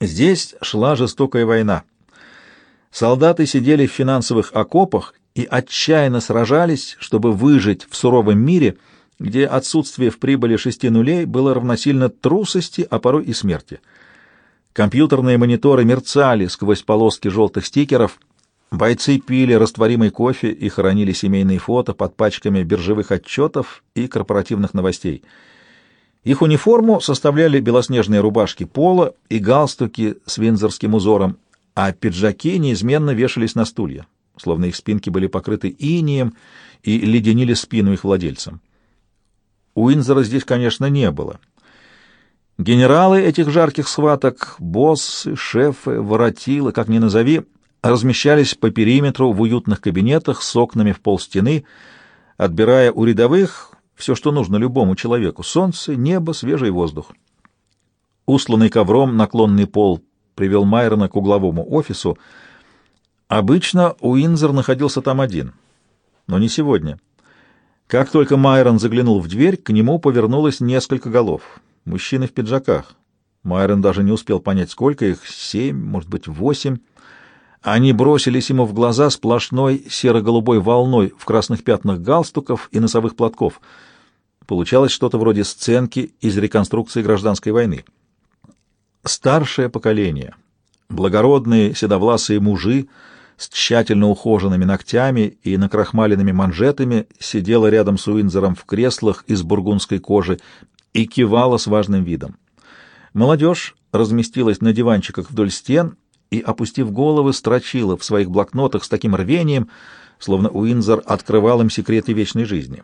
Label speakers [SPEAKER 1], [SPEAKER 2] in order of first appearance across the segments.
[SPEAKER 1] Здесь шла жестокая война. Солдаты сидели в финансовых окопах и отчаянно сражались, чтобы выжить в суровом мире, где отсутствие в прибыли шести нулей было равносильно трусости, а порой и смерти. Компьютерные мониторы мерцали сквозь полоски желтых стикеров, бойцы пили растворимый кофе и хоронили семейные фото под пачками биржевых отчетов и корпоративных новостей. Их униформу составляли белоснежные рубашки пола и галстуки с винзорским узором, а пиджаки неизменно вешались на стулья, словно их спинки были покрыты инием и леденили спину их владельцам. Уинзора здесь, конечно, не было. Генералы этих жарких схваток, боссы, шефы, воротилы, как ни назови, размещались по периметру в уютных кабинетах с окнами в полстены, отбирая у рядовых все, что нужно любому человеку — солнце, небо, свежий воздух. Усланный ковром наклонный пол привел Майрона к угловому офису. Обычно Уинзер находился там один, но не сегодня. Как только Майрон заглянул в дверь, к нему повернулось несколько голов. Мужчины в пиджаках. Майрон даже не успел понять, сколько их, семь, может быть, восемь. Они бросились ему в глаза сплошной серо-голубой волной в красных пятнах галстуков и носовых платков. Получалось что-то вроде сценки из реконструкции гражданской войны. Старшее поколение, благородные седовласые мужи с тщательно ухоженными ногтями и накрахмаленными манжетами сидело рядом с Уинзером в креслах из бургундской кожи и кивала с важным видом. Молодежь разместилась на диванчиках вдоль стен и, опустив головы, строчила в своих блокнотах с таким рвением, словно Уинзер открывал им секреты вечной жизни.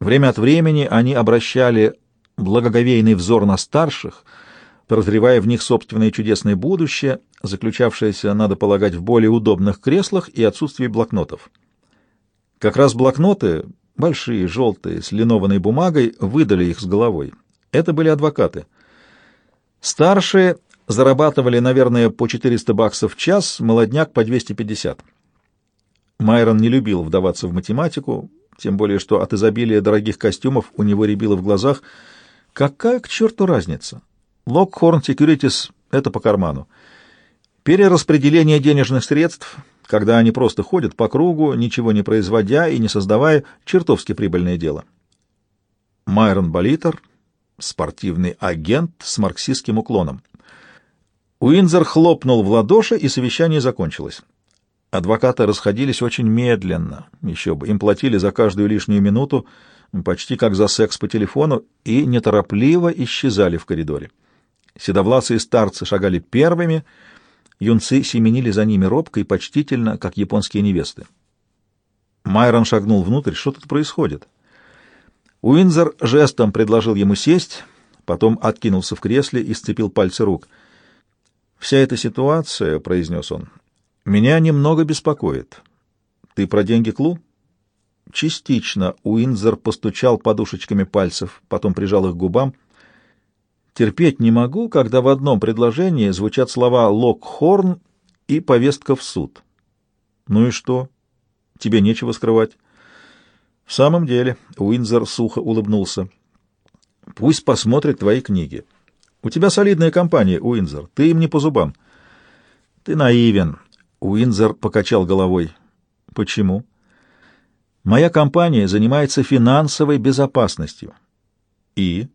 [SPEAKER 1] Время от времени они обращали благоговейный взор на старших — прозревая в них собственное чудесное будущее, заключавшееся, надо полагать, в более удобных креслах и отсутствии блокнотов. Как раз блокноты, большие, желтые, с линованной бумагой, выдали их с головой. Это были адвокаты. Старшие зарабатывали, наверное, по 400 баксов в час, молодняк по 250. Майрон не любил вдаваться в математику, тем более что от изобилия дорогих костюмов у него рябило в глазах. Какая к черту разница? Локхорн Секьюритис — это по карману. Перераспределение денежных средств, когда они просто ходят по кругу, ничего не производя и не создавая, чертовски прибыльное дело. Майрон Болитер — спортивный агент с марксистским уклоном. Уинзер хлопнул в ладоши, и совещание закончилось. Адвокаты расходились очень медленно, еще бы, им платили за каждую лишнюю минуту, почти как за секс по телефону, и неторопливо исчезали в коридоре. Седовласые старцы шагали первыми, юнцы семенили за ними робко и почтительно, как японские невесты. Майрон шагнул внутрь. Что тут происходит? Уинзер жестом предложил ему сесть, потом откинулся в кресле и сцепил пальцы рук. «Вся эта ситуация, — произнес он, — меня немного беспокоит. Ты про деньги Клу?» Частично Уинзер постучал подушечками пальцев, потом прижал их к губам — Терпеть не могу, когда в одном предложении звучат слова «Локхорн» и «повестка в суд». Ну и что? Тебе нечего скрывать. В самом деле, Уинзер сухо улыбнулся. Пусть посмотрит твои книги. У тебя солидная компания, Уинзер. Ты им не по зубам. Ты наивен. Уинзер покачал головой. Почему? Моя компания занимается финансовой безопасностью. И?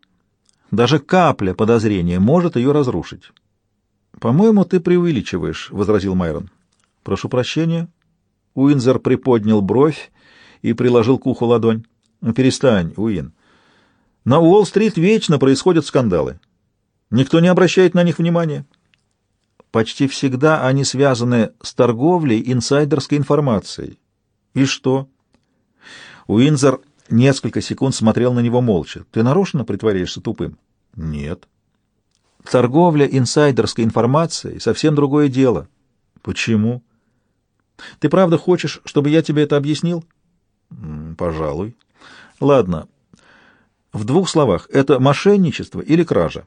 [SPEAKER 1] Даже капля подозрения может ее разрушить. «По-моему, ты преувеличиваешь», — возразил Майрон. «Прошу прощения». Уинзер приподнял бровь и приложил к уху ладонь. «Ну, «Перестань, Уин. На Уолл-стрит вечно происходят скандалы. Никто не обращает на них внимания. Почти всегда они связаны с торговлей инсайдерской информацией. И что?» Уинзер несколько секунд смотрел на него молча. «Ты нарочно притворяешься тупым?» Нет. Торговля инсайдерской информацией — совсем другое дело. Почему? Ты правда хочешь, чтобы я тебе это объяснил? Пожалуй. Ладно. В двух словах, это мошенничество или кража?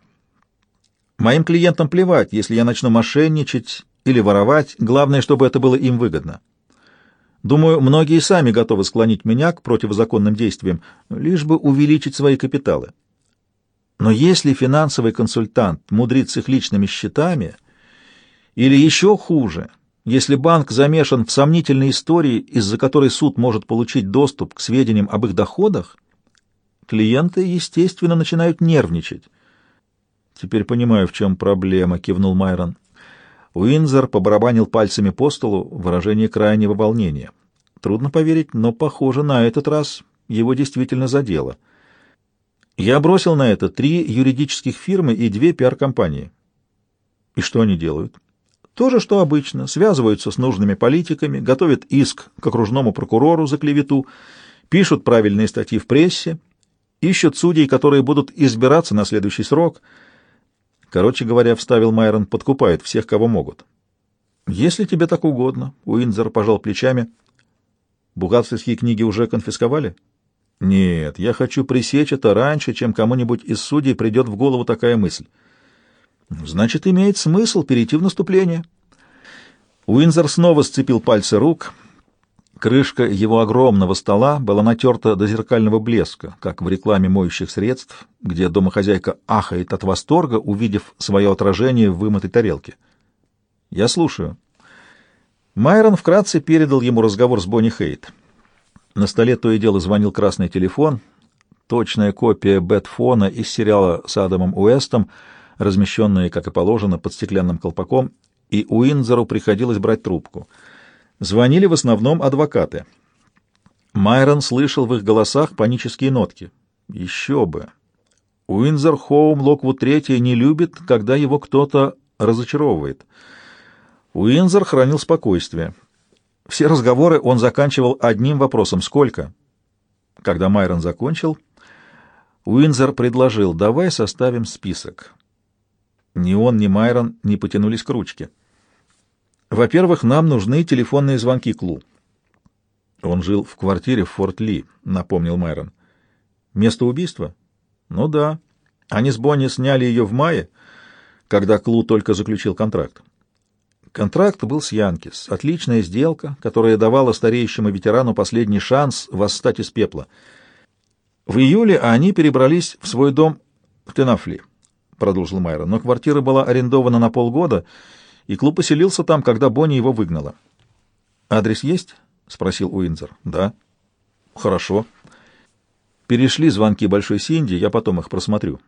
[SPEAKER 1] Моим клиентам плевать, если я начну мошенничать или воровать, главное, чтобы это было им выгодно. Думаю, многие сами готовы склонить меня к противозаконным действиям, лишь бы увеличить свои капиталы. Но если финансовый консультант мудрит с их личными счетами, или еще хуже, если банк замешан в сомнительной истории, из-за которой суд может получить доступ к сведениям об их доходах, клиенты, естественно, начинают нервничать. «Теперь понимаю, в чем проблема», — кивнул Майрон. Уинзер побарабанил пальцами по столу выражение крайнего волнения. Трудно поверить, но, похоже, на этот раз его действительно задело. Я бросил на это три юридических фирмы и две пиар-компании. И что они делают? То же, что обычно. Связываются с нужными политиками, готовят иск к окружному прокурору за клевету, пишут правильные статьи в прессе, ищут судей, которые будут избираться на следующий срок. Короче говоря, вставил Майрон, подкупает всех, кого могут. Если тебе так угодно, Уинзер пожал плечами. Бухгалтерские книги уже конфисковали? Нет, я хочу пресечь это раньше, чем кому-нибудь из судей придет в голову такая мысль. Значит, имеет смысл перейти в наступление. Уинзер снова сцепил пальцы рук. Крышка его огромного стола была натерта до зеркального блеска, как в рекламе моющих средств, где домохозяйка ахает от восторга, увидев свое отражение в вымытой тарелке. «Я слушаю». Майрон вкратце передал ему разговор с Бонни Хейт. На столе то и дело звонил красный телефон, точная копия Бэтфона из сериала с Адамом Уэстом, размещенная, как и положено, под стеклянным колпаком, и Уинзеру приходилось брать трубку. Звонили в основном адвокаты. Майрон слышал в их голосах панические нотки. Еще бы! Уинзер Хоум Локвуд Третий не любит, когда его кто-то разочаровывает. Уинзер хранил спокойствие. Все разговоры он заканчивал одним вопросом «Сколько?». Когда Майрон закончил, Уинзер предложил «Давай составим список». Ни он, ни Майрон не потянулись к ручке. «Во-первых, нам нужны телефонные звонки Клу». Он жил в квартире в Форт-Ли, напомнил Майрон. «Место убийства?» «Ну да. Они с Бонни сняли ее в мае, когда Клу только заключил контракт. Контракт был с Янкис. Отличная сделка, которая давала стареющему ветерану последний шанс восстать из пепла. В июле они перебрались в свой дом в Тенафли, продолжил Майра, но квартира была арендована на полгода, и клуб поселился там, когда Бонни его выгнала. «Адрес есть?» — спросил Уинзер. «Да». «Хорошо. Перешли звонки Большой Синди, я потом их просмотрю».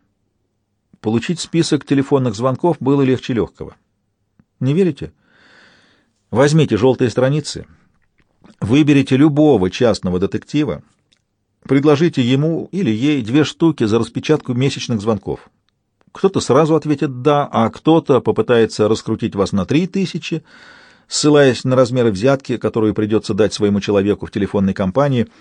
[SPEAKER 1] Получить список телефонных звонков было легче легкого. Не верите? Возьмите желтые страницы, выберите любого частного детектива, предложите ему или ей две штуки за распечатку месячных звонков. Кто-то сразу ответит «да», а кто-то попытается раскрутить вас на три тысячи, ссылаясь на размеры взятки, которую придется дать своему человеку в телефонной компании –